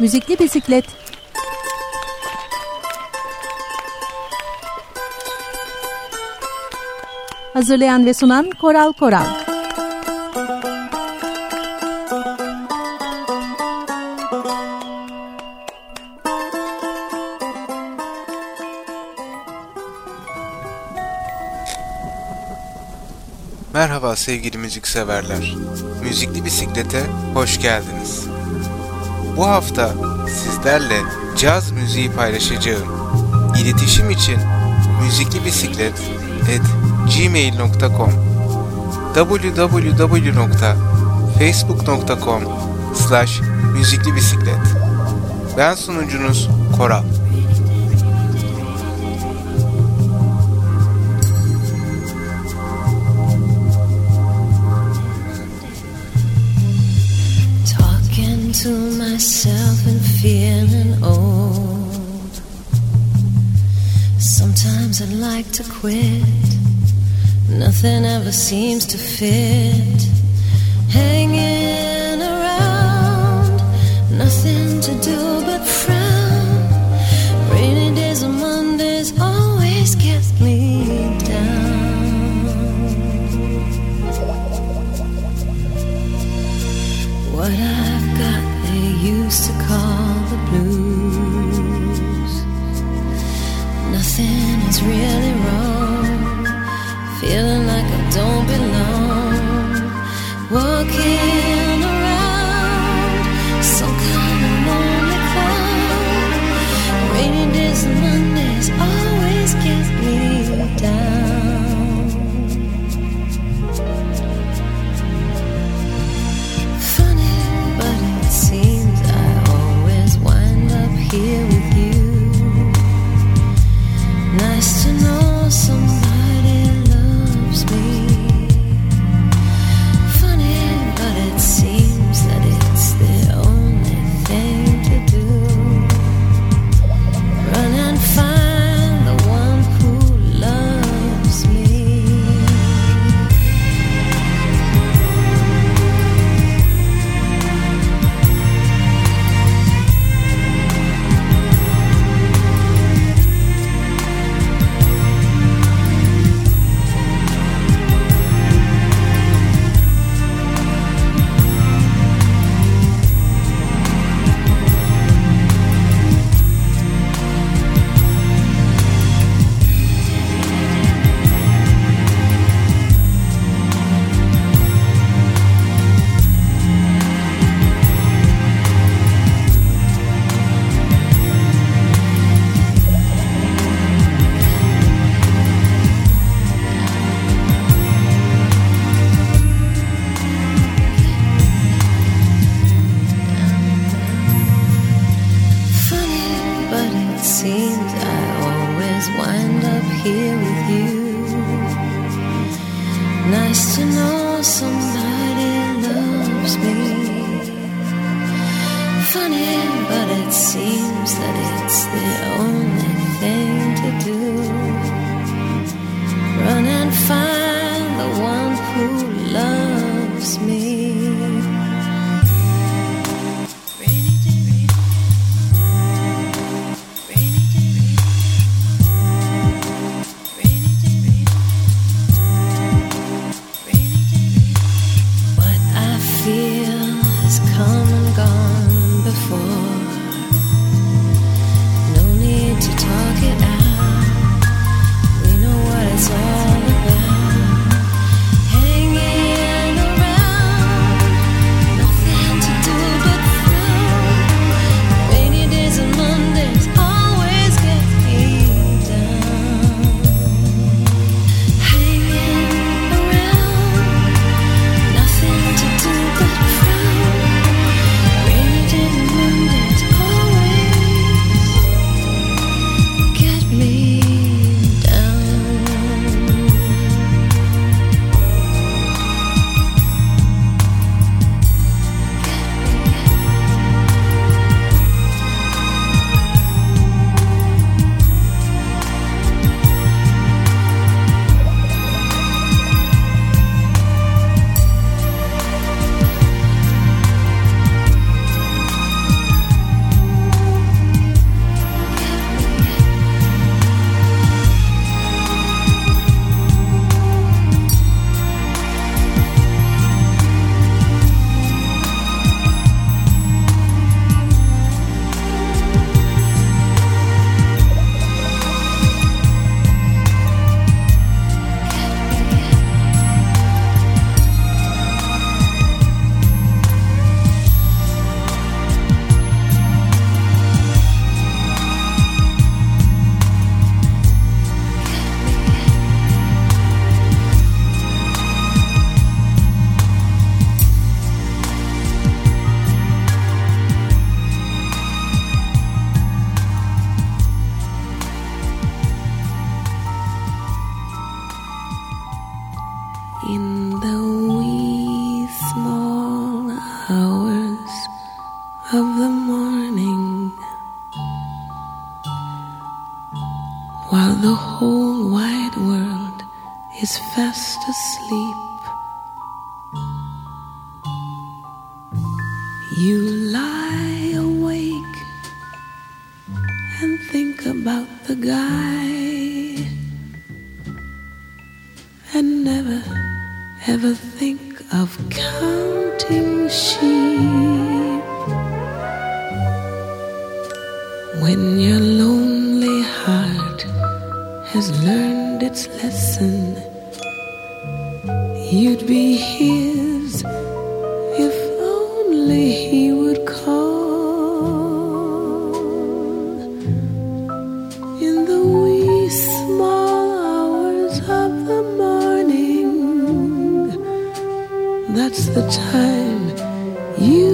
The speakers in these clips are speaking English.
Müzikli Bisiklet Hazırlayan ve sunan Koral Koral Merhaba sevgili müzikseverler. Müzikli Bisiklet'e hoş geldiniz. Bu hafta sizlerle caz müziği paylaşacağım. İletişim için müziklibisiklet@gmail.com www.facebook.com slash müziklibisiklet Ben sunucunuz Koral. I'd like to quit. Nothing ever seems to fit. Hanging around, nothing to do but frown. Rainy days and Mondays always get me down. What I've got they used to call the blues. Is really You'd be his if only he would call. In the wee small hours of the morning, that's the time you.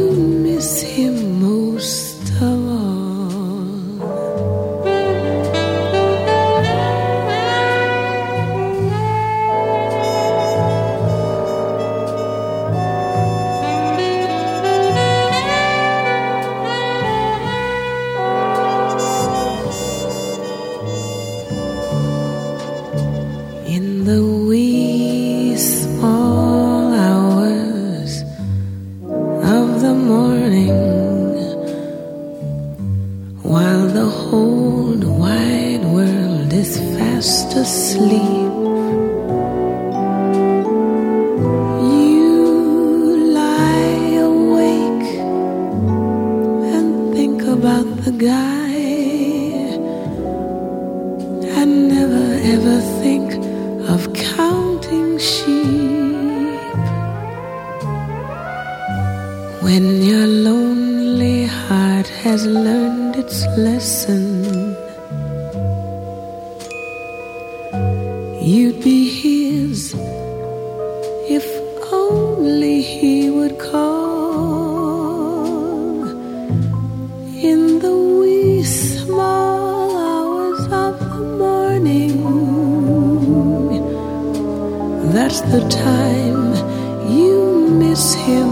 That's the time you miss him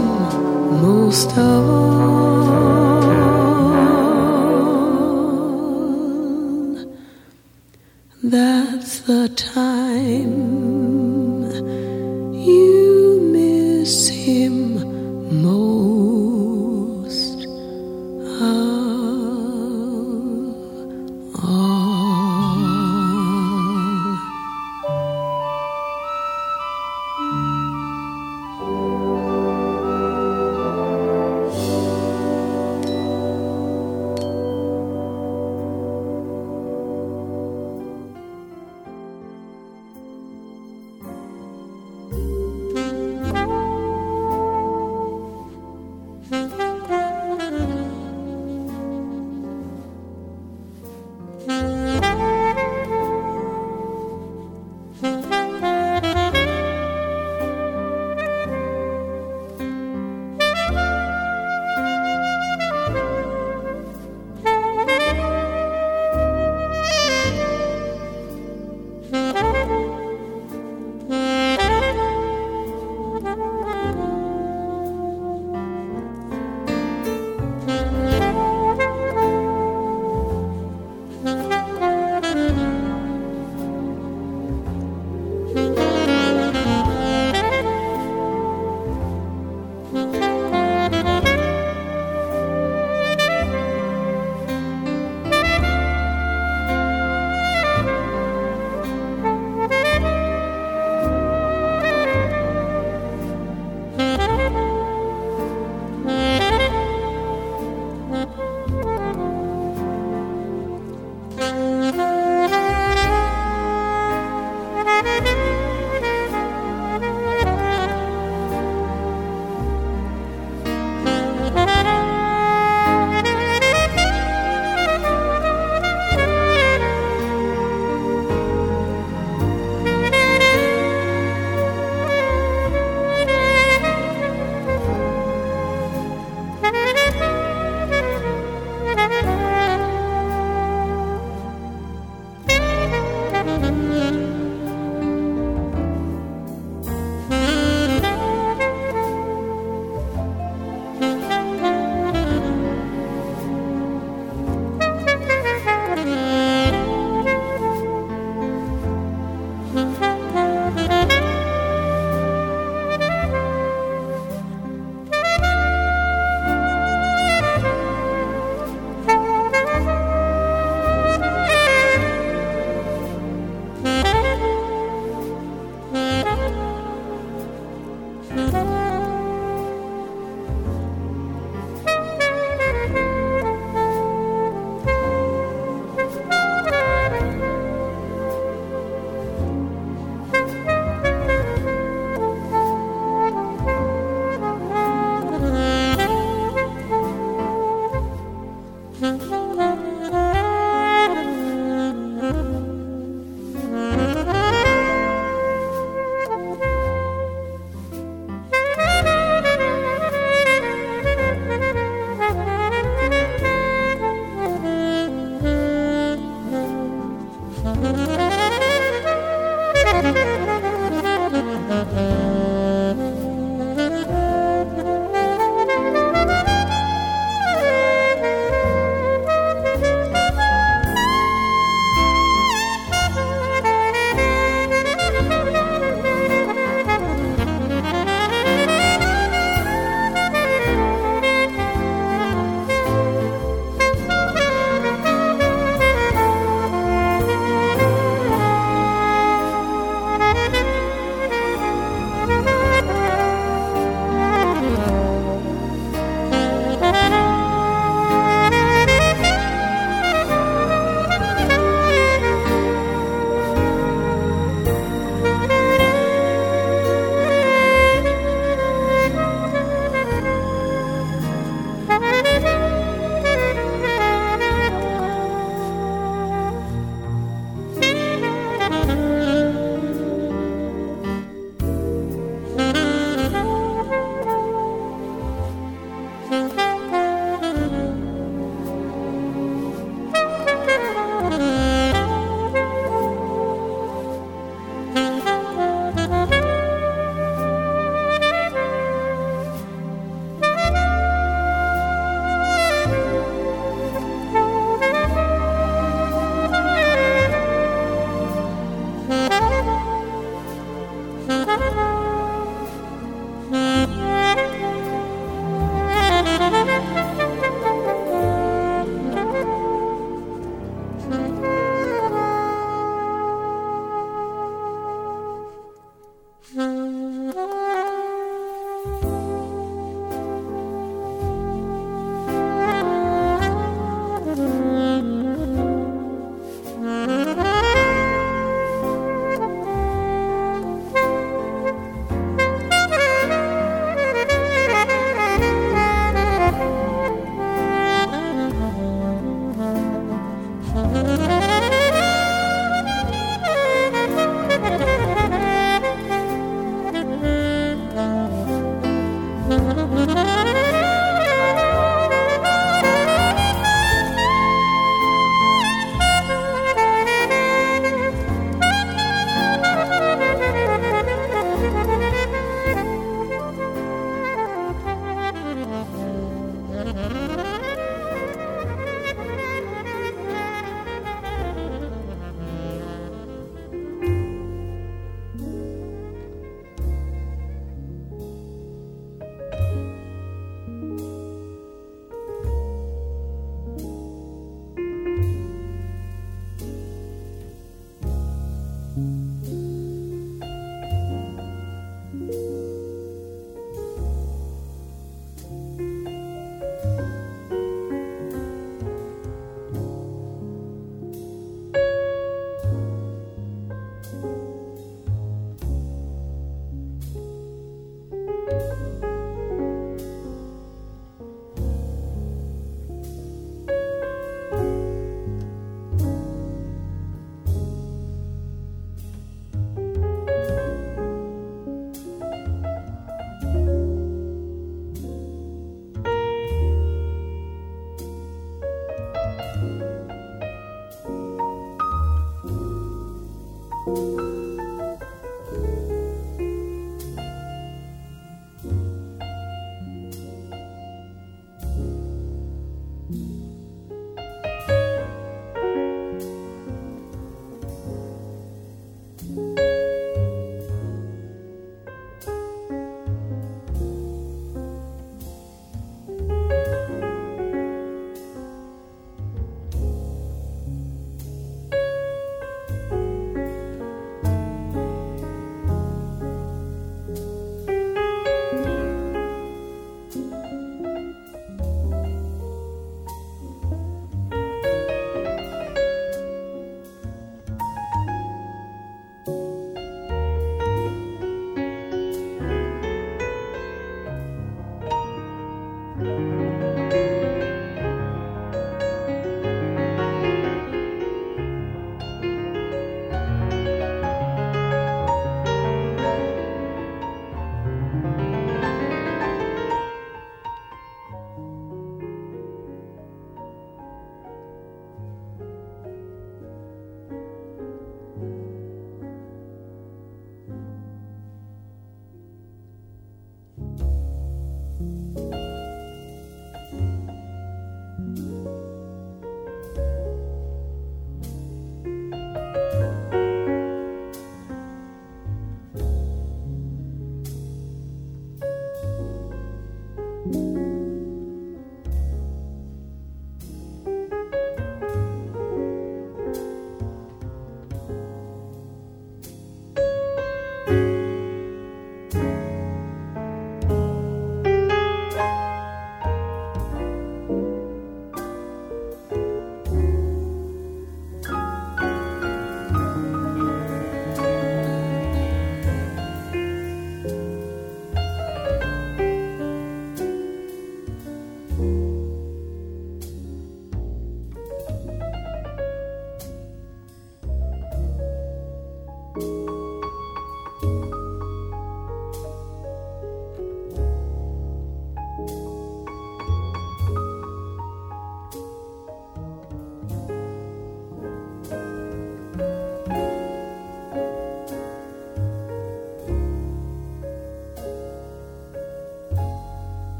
most of all. That's the time you miss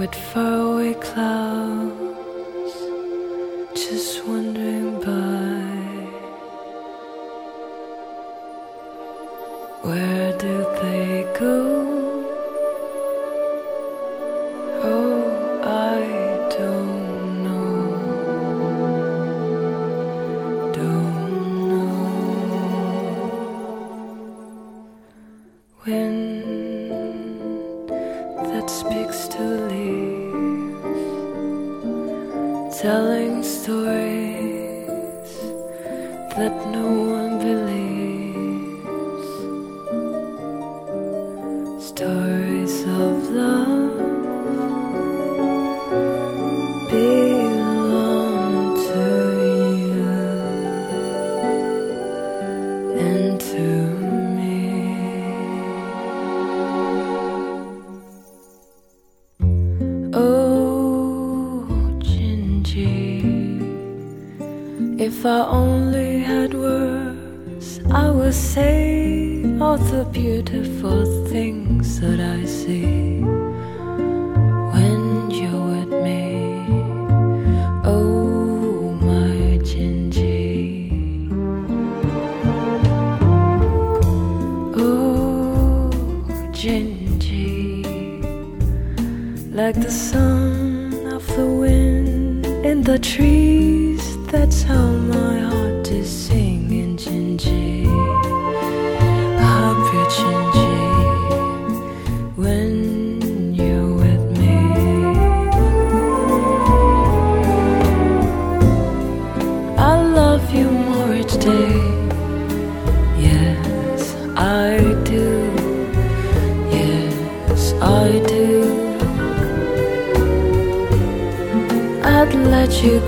with faraway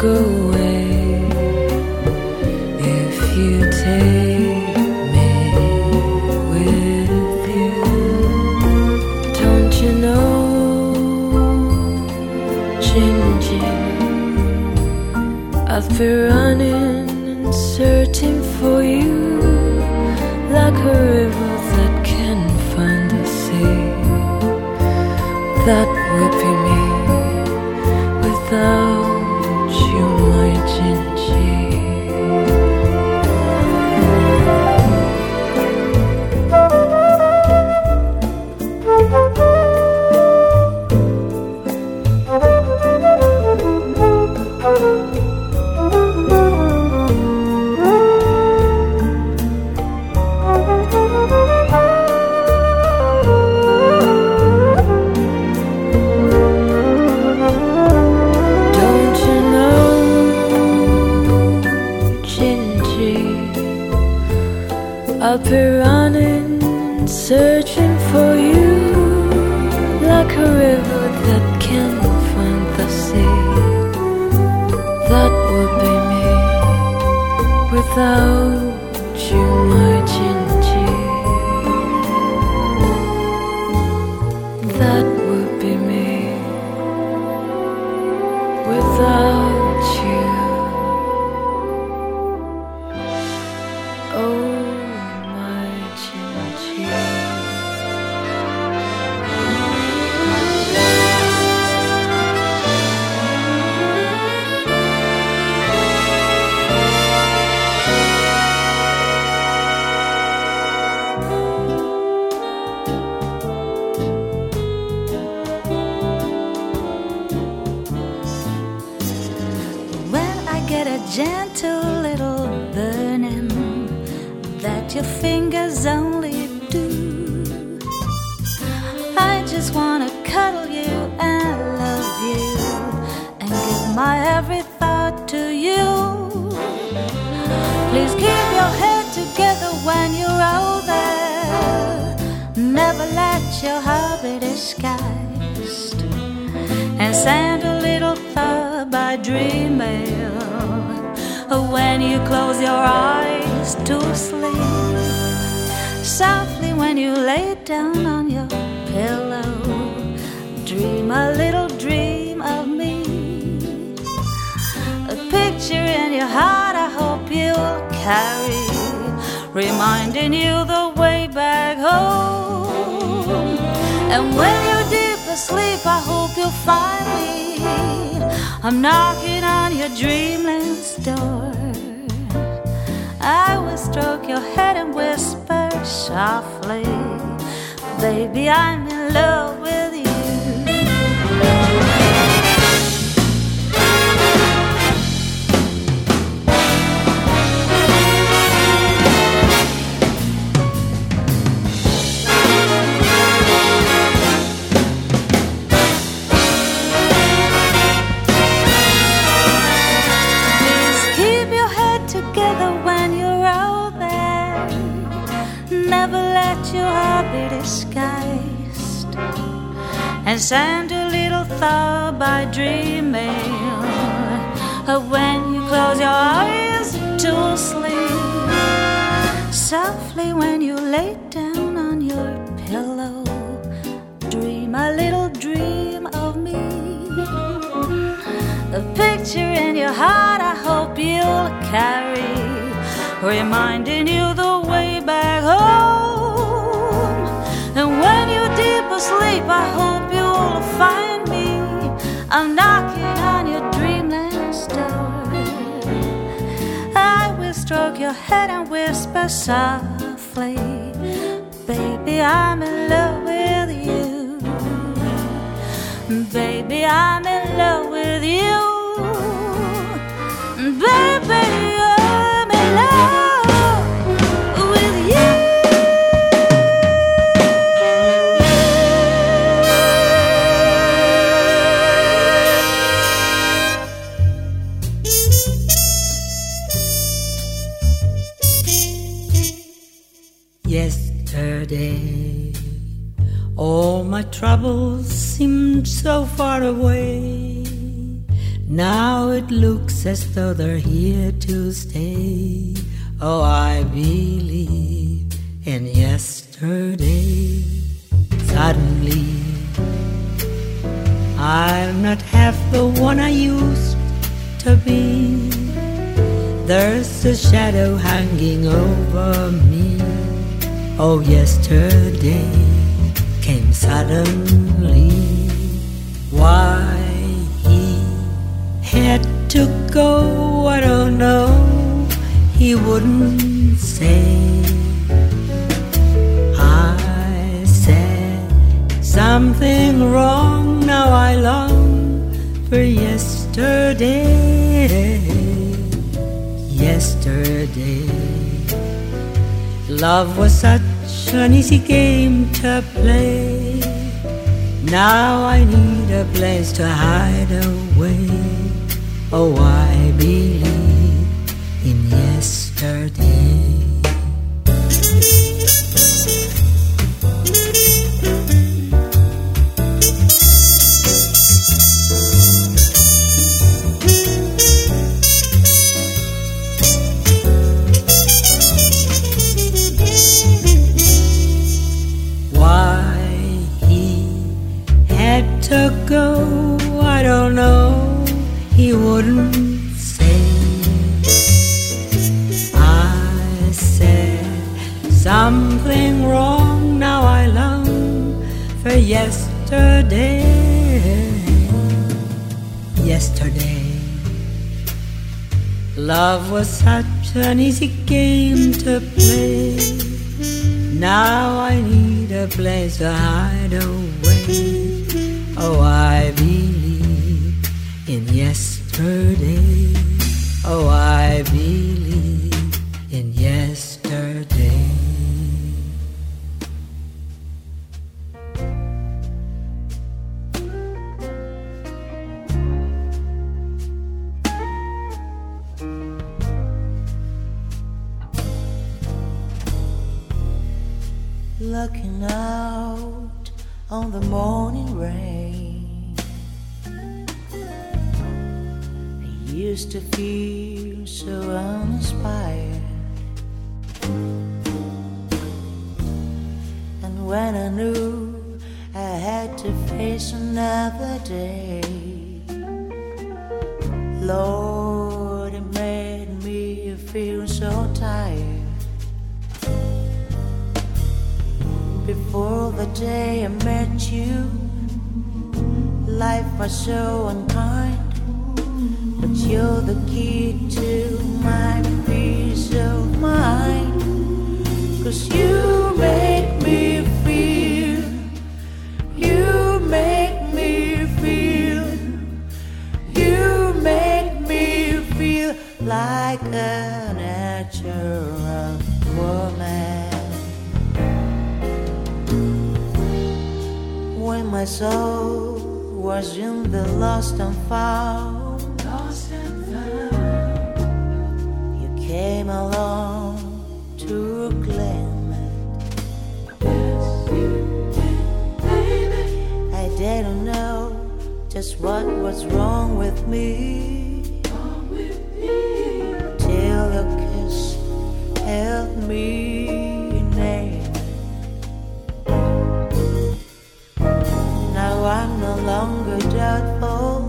go and seemed so far away. Now it looks as though they're here to stay. Oh, I believe in yesterday. Suddenly, I'm not half the one I used to be. There's a shadow hanging over me. Oh, yesterday came suddenly. Why he had to go, I don't know. He wouldn't say. I said something wrong. Now I long for yesterday. Yesterday. Love was such an easy game to play. Now I need a place to hide away. Oh, I believe in yesterday. Had to go, I don't know. He wouldn't say. I said something wrong. Now I long for yesterday. Yesterday. Love was such an easy game to play. Now I need a place to hide away. Oh, I believe in yesterday. Oh, I believe used to feel so uninspired. And when I knew I had to face another day, Lord, it made me feel so tired. Before the day I met you, life was so unkind. The key to my peace of mind. Cause you make me feel, you make me feel, you make me feel like a natural woman. when my soul was in the lost and found. You came along to claim it. Yes, you did, baby. I didn't know just what was wrong with me. Till your kiss helped me name. Now I'm no longer doubtful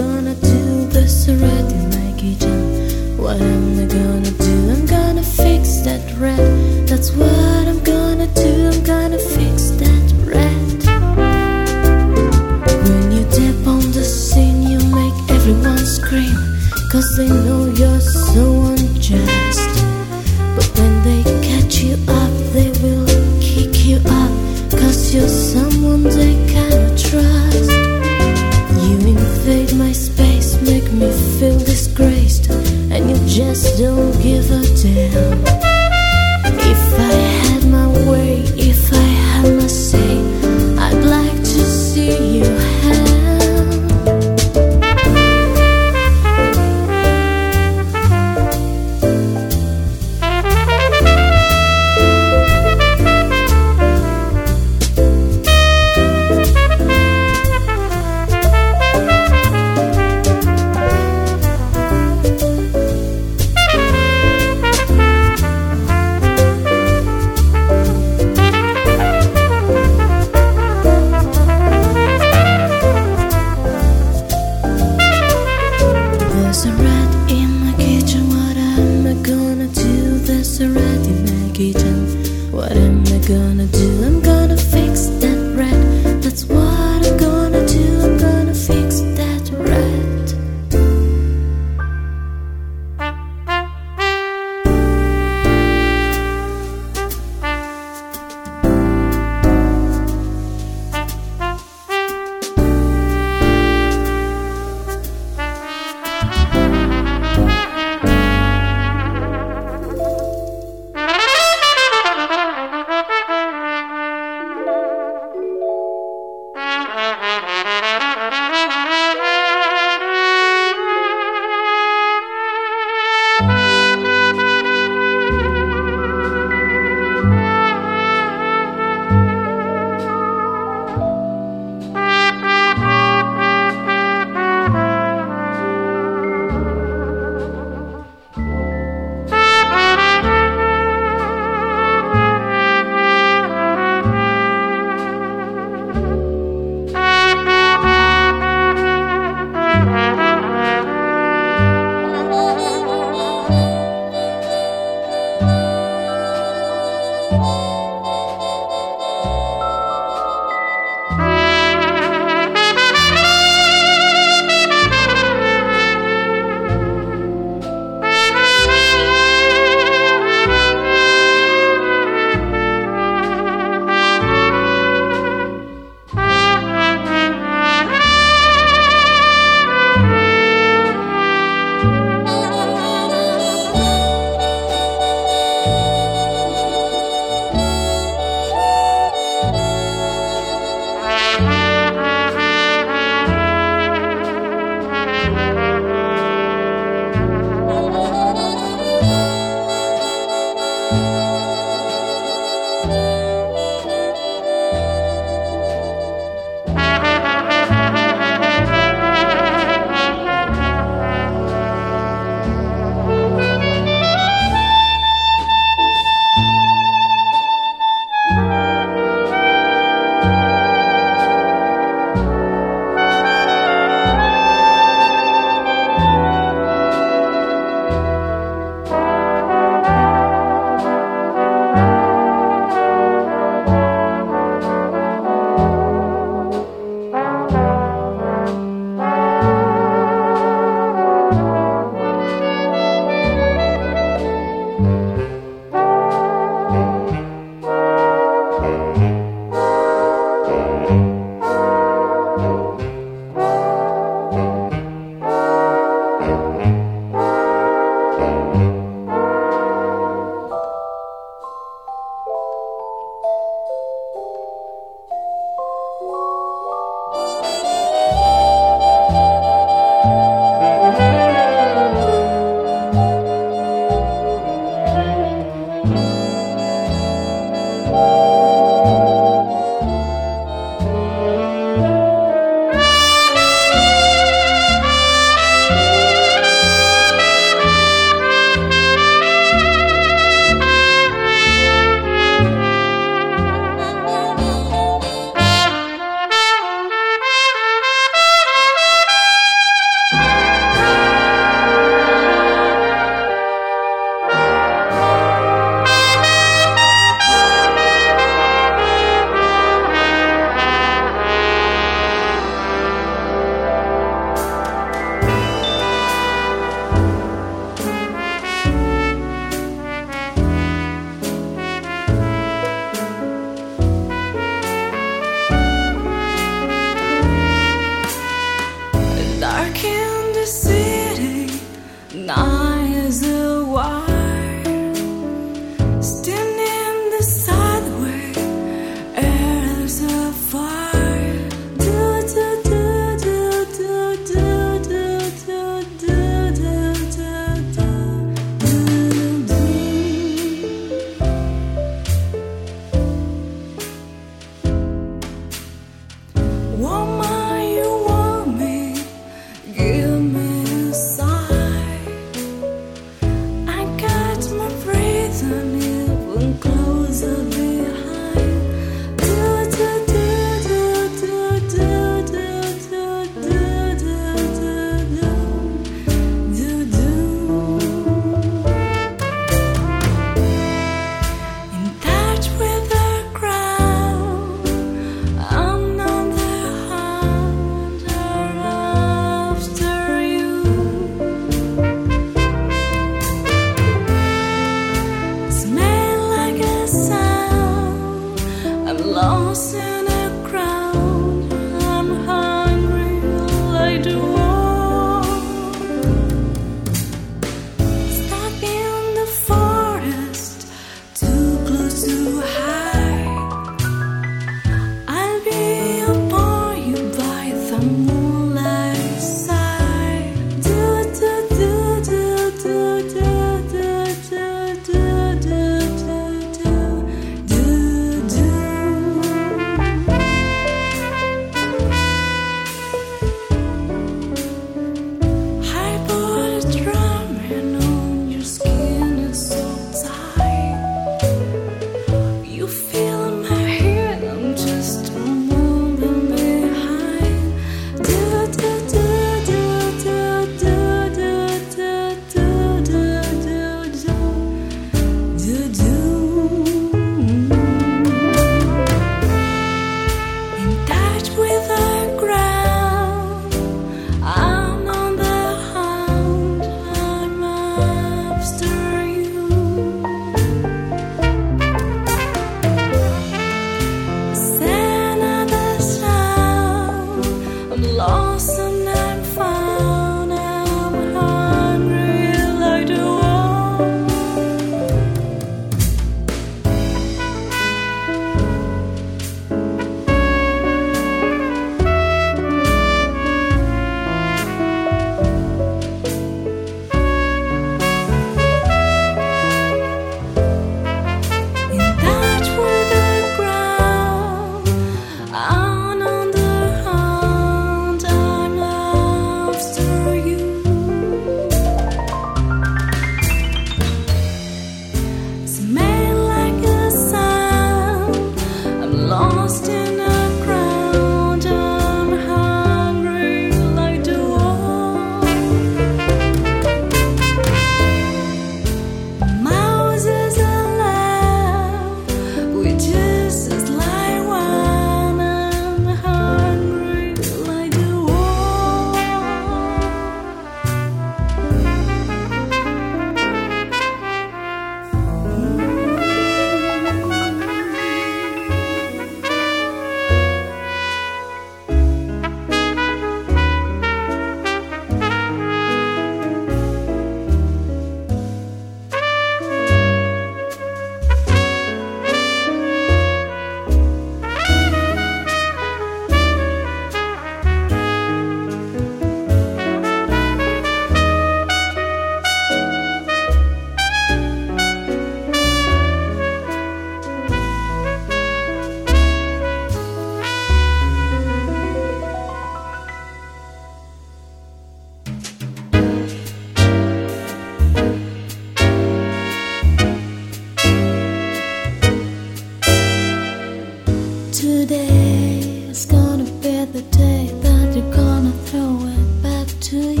to you.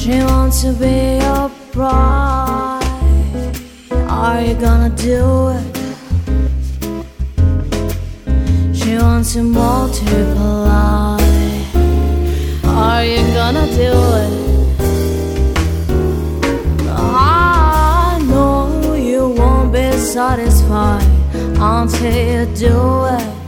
She wants to be your bride. Are you gonna do it? She wants to multiply. Are you gonna do it? I know you won't be satisfied until you do it.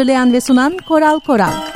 Hazırlayan ve sunan Koral Koral.